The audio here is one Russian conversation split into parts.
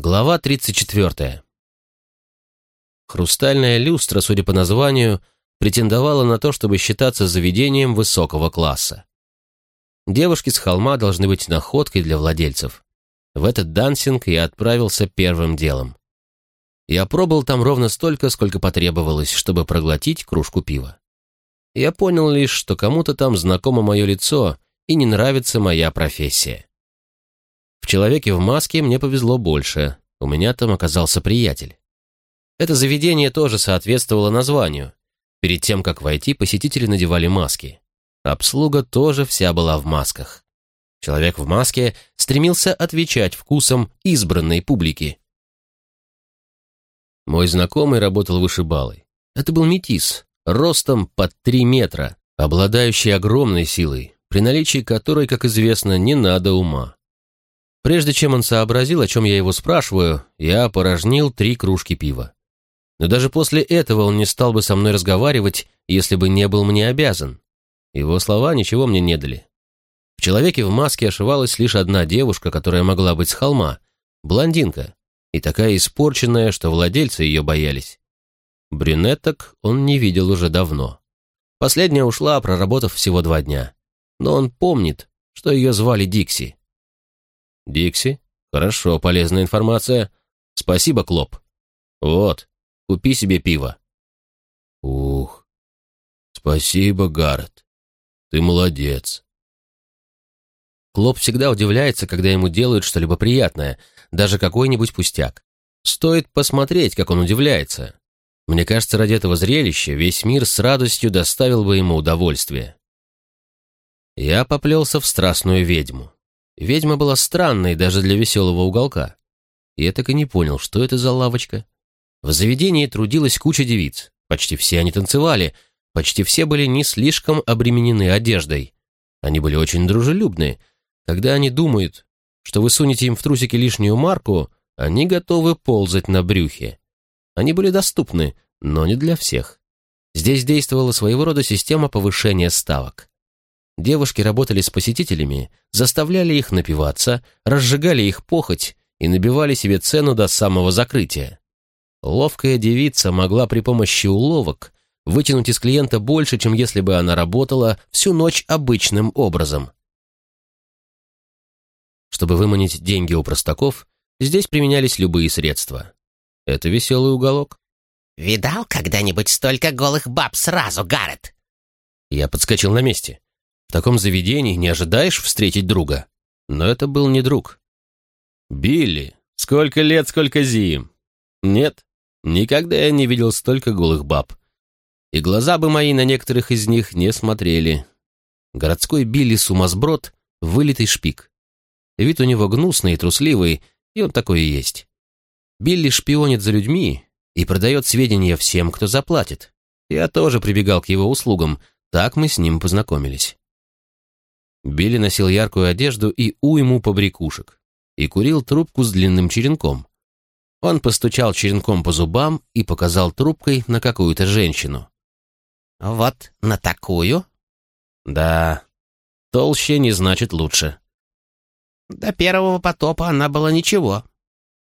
Глава 34. Хрустальная люстра, судя по названию, претендовала на то, чтобы считаться заведением высокого класса. Девушки с холма должны быть находкой для владельцев. В этот дансинг я отправился первым делом. Я пробыл там ровно столько, сколько потребовалось, чтобы проглотить кружку пива. Я понял лишь, что кому-то там знакомо мое лицо и не нравится моя профессия. Человеке в маске мне повезло больше. У меня там оказался приятель. Это заведение тоже соответствовало названию. Перед тем, как войти, посетители надевали маски. Обслуга тоже вся была в масках. Человек в маске стремился отвечать вкусом избранной публики. Мой знакомый работал вышибалой. Это был метис, ростом под три метра, обладающий огромной силой, при наличии которой, как известно, не надо ума. Прежде чем он сообразил, о чем я его спрашиваю, я опорожнил три кружки пива. Но даже после этого он не стал бы со мной разговаривать, если бы не был мне обязан. Его слова ничего мне не дали. В человеке в маске ошивалась лишь одна девушка, которая могла быть с холма, блондинка, и такая испорченная, что владельцы ее боялись. Брюнеток он не видел уже давно. Последняя ушла, проработав всего два дня. Но он помнит, что ее звали Дикси. Дикси? Хорошо, полезная информация. Спасибо, Клоп. Вот, купи себе пиво. Ух, спасибо, Гаррет. Ты молодец. Клоп всегда удивляется, когда ему делают что-либо приятное, даже какой-нибудь пустяк. Стоит посмотреть, как он удивляется. Мне кажется, ради этого зрелища весь мир с радостью доставил бы ему удовольствие. Я поплелся в страстную ведьму. Ведьма была странной даже для веселого уголка. Я так и не понял, что это за лавочка. В заведении трудилась куча девиц. Почти все они танцевали, почти все были не слишком обременены одеждой. Они были очень дружелюбны. Когда они думают, что вы сунете им в трусики лишнюю марку, они готовы ползать на брюхе. Они были доступны, но не для всех. Здесь действовала своего рода система повышения ставок. Девушки работали с посетителями, заставляли их напиваться, разжигали их похоть и набивали себе цену до самого закрытия. Ловкая девица могла при помощи уловок вытянуть из клиента больше, чем если бы она работала всю ночь обычным образом. Чтобы выманить деньги у простаков, здесь применялись любые средства. Это веселый уголок. «Видал когда-нибудь столько голых баб сразу, Гаррет?» Я подскочил на месте. В таком заведении не ожидаешь встретить друга. Но это был не друг. «Билли, сколько лет, сколько зим!» «Нет, никогда я не видел столько голых баб. И глаза бы мои на некоторых из них не смотрели. Городской Билли сумасброд, вылитый шпик. Вид у него гнусный и трусливый, и он такой и есть. Билли шпионит за людьми и продает сведения всем, кто заплатит. Я тоже прибегал к его услугам, так мы с ним познакомились. Билли носил яркую одежду и уйму побрякушек и курил трубку с длинным черенком. Он постучал черенком по зубам и показал трубкой на какую-то женщину. «Вот на такую?» «Да, толще не значит лучше». «До первого потопа она была ничего».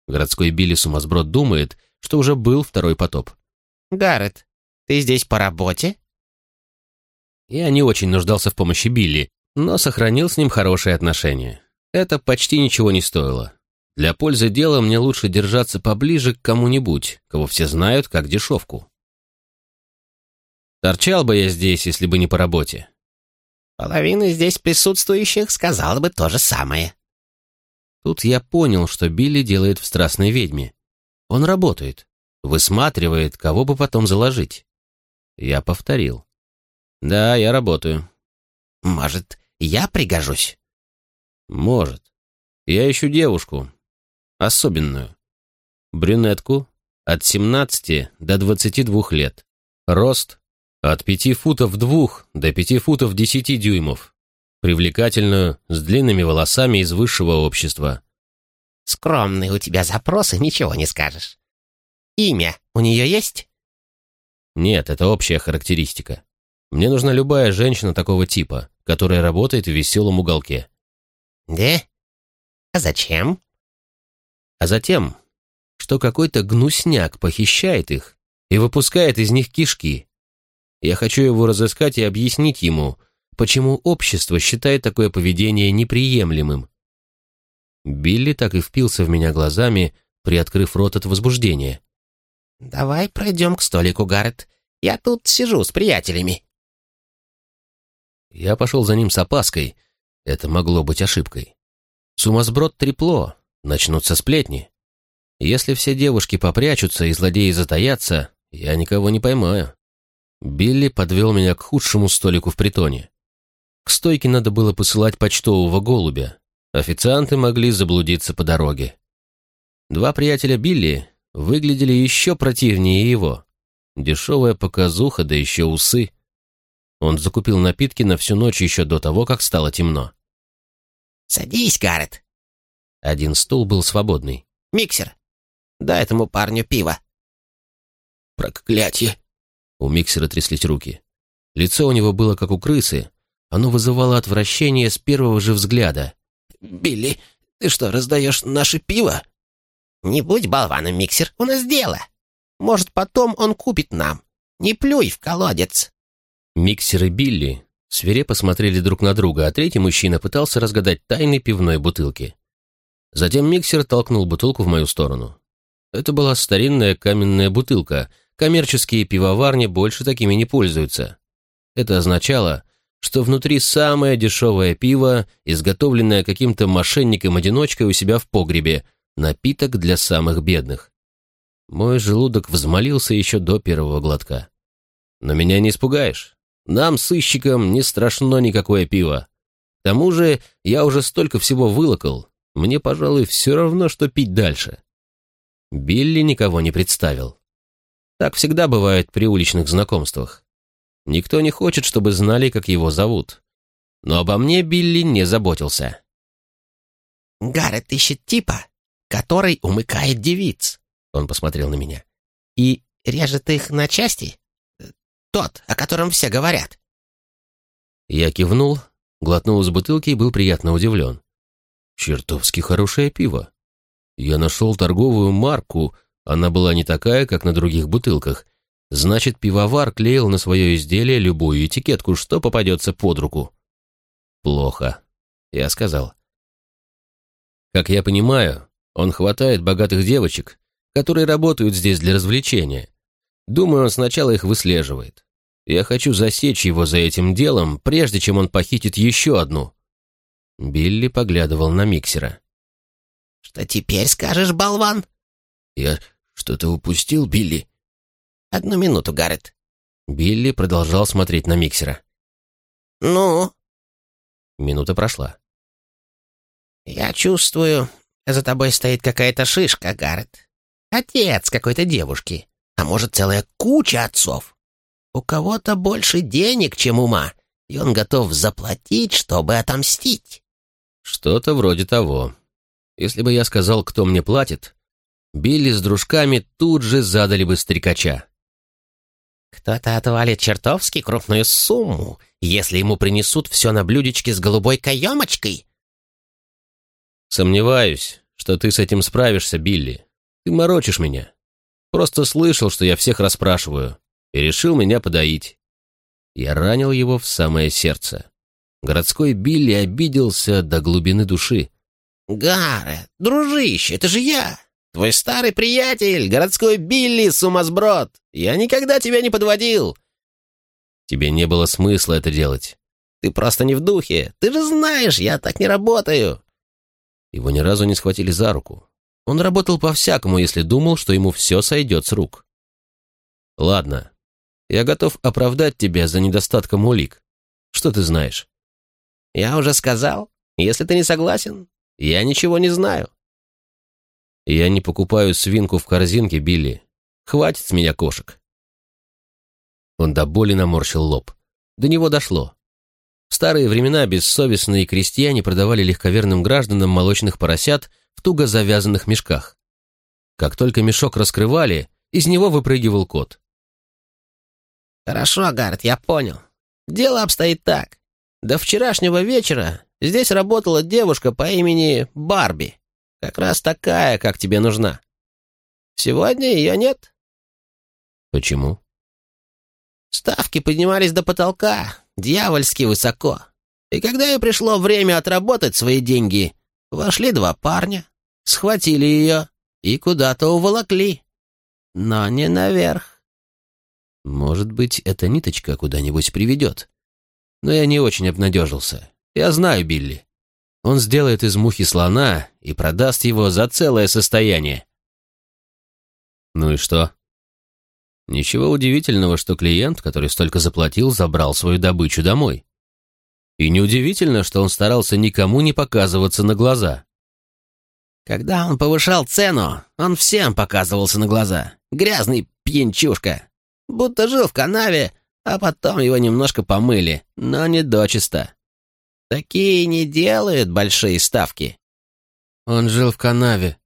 Городской Билли сумасброд думает, что уже был второй потоп. «Гаррет, ты здесь по работе?» Я не очень нуждался в помощи Билли, но сохранил с ним хорошие отношения. Это почти ничего не стоило. Для пользы дела мне лучше держаться поближе к кому-нибудь, кого все знают как дешевку. Торчал бы я здесь, если бы не по работе. Половина здесь присутствующих сказала бы то же самое. Тут я понял, что Билли делает в «Страстной ведьме». Он работает, высматривает, кого бы потом заложить. Я повторил. Да, я работаю. Может, я пригожусь? Может. Я ищу девушку. Особенную. Брюнетку от 17 до 22 лет. Рост от 5 футов двух до 5 футов 10 дюймов. Привлекательную, с длинными волосами из высшего общества. Скромные у тебя запросы, ничего не скажешь. Имя у нее есть? Нет, это общая характеристика. Мне нужна любая женщина такого типа, которая работает в веселом уголке. Да? А зачем? А затем, что какой-то гнусняк похищает их и выпускает из них кишки. Я хочу его разыскать и объяснить ему, почему общество считает такое поведение неприемлемым. Билли так и впился в меня глазами, приоткрыв рот от возбуждения. «Давай пройдем к столику, Гаррет. Я тут сижу с приятелями». Я пошел за ним с опаской. Это могло быть ошибкой. Сумасброд трепло, начнутся сплетни. Если все девушки попрячутся и злодеи затаятся, я никого не поймаю. Билли подвел меня к худшему столику в притоне. К стойке надо было посылать почтового голубя. Официанты могли заблудиться по дороге. Два приятеля Билли выглядели еще противнее его. Дешевая показуха, да еще усы. Он закупил напитки на всю ночь еще до того, как стало темно. «Садись, Гаррет». Один стул был свободный. «Миксер, дай этому парню пиво». «Проклятие!» У миксера тряслись руки. Лицо у него было как у крысы. Оно вызывало отвращение с первого же взгляда. «Билли, ты что, раздаешь наше пиво?» «Не будь болваном, миксер, у нас дело. Может, потом он купит нам. Не плюй в колодец». Миксер и Билли свирепо смотрели друг на друга, а третий мужчина пытался разгадать тайны пивной бутылки. Затем миксер толкнул бутылку в мою сторону. Это была старинная каменная бутылка. Коммерческие пивоварни больше такими не пользуются. Это означало, что внутри самое дешевое пиво, изготовленное каким-то мошенником-одиночкой у себя в погребе, напиток для самых бедных. Мой желудок взмолился еще до первого глотка. Но меня не испугаешь. Нам, сыщикам, не страшно никакое пиво. К тому же я уже столько всего вылокал, мне, пожалуй, все равно, что пить дальше. Билли никого не представил. Так всегда бывает при уличных знакомствах. Никто не хочет, чтобы знали, как его зовут. Но обо мне Билли не заботился. «Гаррет ищет типа, который умыкает девиц», — он посмотрел на меня. «И режет их на части? Тот, о котором все говорят». Я кивнул, глотнул из бутылки и был приятно удивлен. Чертовски хорошее пиво. Я нашел торговую марку, она была не такая, как на других бутылках, Значит, пивовар клеил на свое изделие любую этикетку, что попадется под руку. Плохо, я сказал. Как я понимаю, он хватает богатых девочек, которые работают здесь для развлечения. Думаю, он сначала их выслеживает. Я хочу засечь его за этим делом, прежде чем он похитит еще одну. Билли поглядывал на миксера. «Что теперь скажешь, болван?» «Я что-то упустил, Билли?» «Одну минуту, Гаррет». Билли продолжал смотреть на миксера. «Ну?» Минута прошла. «Я чувствую, за тобой стоит какая-то шишка, Гаррет. Отец какой-то девушки. А может, целая куча отцов. У кого-то больше денег, чем ума, и он готов заплатить, чтобы отомстить». «Что-то вроде того. Если бы я сказал, кто мне платит, Билли с дружками тут же задали бы стрекача. Кто-то отвалит чертовски крупную сумму, если ему принесут все на блюдечке с голубой каемочкой. Сомневаюсь, что ты с этим справишься, Билли. Ты морочишь меня. Просто слышал, что я всех расспрашиваю, и решил меня подоить. Я ранил его в самое сердце. Городской Билли обиделся до глубины души. «Гаррет, дружище, это же я! Твой старый приятель, городской Билли Сумасброд! Я никогда тебя не подводил!» «Тебе не было смысла это делать. Ты просто не в духе. Ты же знаешь, я так не работаю!» Его ни разу не схватили за руку. Он работал по-всякому, если думал, что ему все сойдет с рук. «Ладно, я готов оправдать тебя за недостатком улик. Что ты знаешь?» «Я уже сказал. Если ты не согласен, я ничего не знаю». Я не покупаю свинку в корзинке, Билли. Хватит с меня кошек. Он до боли наморщил лоб. До него дошло. В старые времена бессовестные крестьяне продавали легковерным гражданам молочных поросят в туго завязанных мешках. Как только мешок раскрывали, из него выпрыгивал кот. «Хорошо, Гард, я понял. Дело обстоит так. До вчерашнего вечера здесь работала девушка по имени Барби. Как раз такая, как тебе нужна. Сегодня ее нет. Почему? Ставки поднимались до потолка, дьявольски высоко. И когда ей пришло время отработать свои деньги, вошли два парня, схватили ее и куда-то уволокли. Но не наверх. Может быть, эта ниточка куда-нибудь приведет. Но я не очень обнадежился. Я знаю Билли. Он сделает из мухи слона и продаст его за целое состояние. Ну и что? Ничего удивительного, что клиент, который столько заплатил, забрал свою добычу домой. И неудивительно, что он старался никому не показываться на глаза. Когда он повышал цену, он всем показывался на глаза. Грязный пьянчушка. Будто жил в канаве, а потом его немножко помыли, но не дочисто. Такие не делают большие ставки. Он жил в канаве,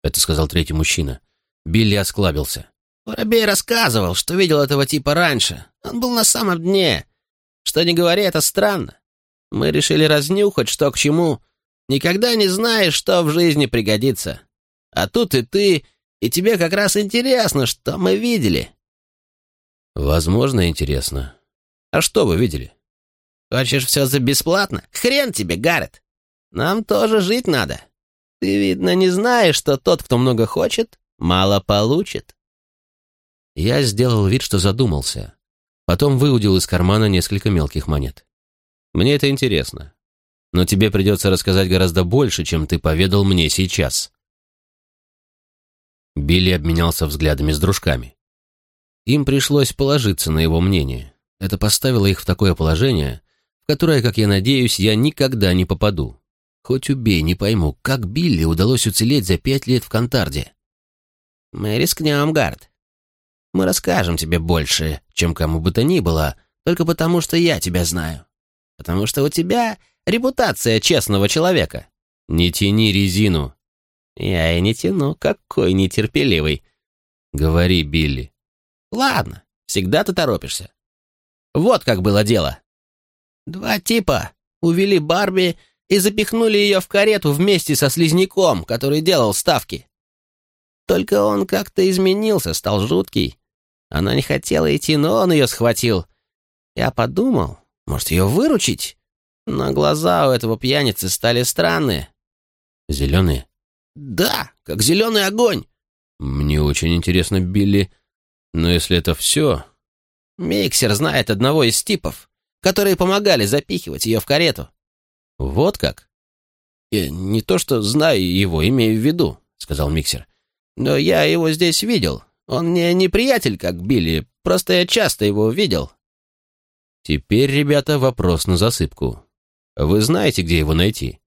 — это сказал третий мужчина. Билли осклабился. Воробей рассказывал, что видел этого типа раньше. Он был на самом дне. Что не говори, это странно. Мы решили разнюхать, что к чему. Никогда не знаешь, что в жизни пригодится. А тут и ты, и тебе как раз интересно, что мы видели. Возможно, интересно. А что вы видели? Хочешь все за бесплатно? Хрен тебе, Гаррет. Нам тоже жить надо. Ты, видно, не знаешь, что тот, кто много хочет, мало получит. Я сделал вид, что задумался. Потом выудил из кармана несколько мелких монет. Мне это интересно. Но тебе придется рассказать гораздо больше, чем ты поведал мне сейчас. Билли обменялся взглядами с дружками. Им пришлось положиться на его мнение. Это поставило их в такое положение, в которое, как я надеюсь, я никогда не попаду. Хоть убей, не пойму, как Билли удалось уцелеть за пять лет в Кантарде. «Мы рискнем, Гард. Мы расскажем тебе больше, чем кому бы то ни было, только потому, что я тебя знаю. Потому что у тебя репутация честного человека». «Не тяни резину». «Я и не тяну, какой нетерпеливый». «Говори, Билли». «Ладно, всегда ты торопишься. Вот как было дело. Два типа увели Барби и запихнули ее в карету вместе со слизняком, который делал ставки. Только он как-то изменился, стал жуткий. Она не хотела идти, но он ее схватил. Я подумал, может, ее выручить? Но глаза у этого пьяницы стали странные. Зеленые? Да, как зеленый огонь. Мне очень интересно, Билли. Но если это все... Миксер знает одного из типов, которые помогали запихивать ее в карету. Вот как? Я не то что знаю его, имею в виду, сказал Миксер. Но я его здесь видел. Он мне не приятель, как Билли, просто я часто его видел. Теперь, ребята, вопрос на засыпку. Вы знаете, где его найти?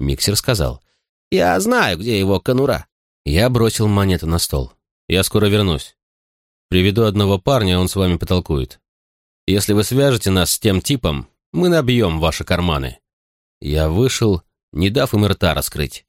Миксер сказал. Я знаю, где его конура. Я бросил монету на стол. Я скоро вернусь. Приведу одного парня, он с вами потолкует. Если вы свяжете нас с тем типом, мы набьем ваши карманы. Я вышел, не дав им рта раскрыть.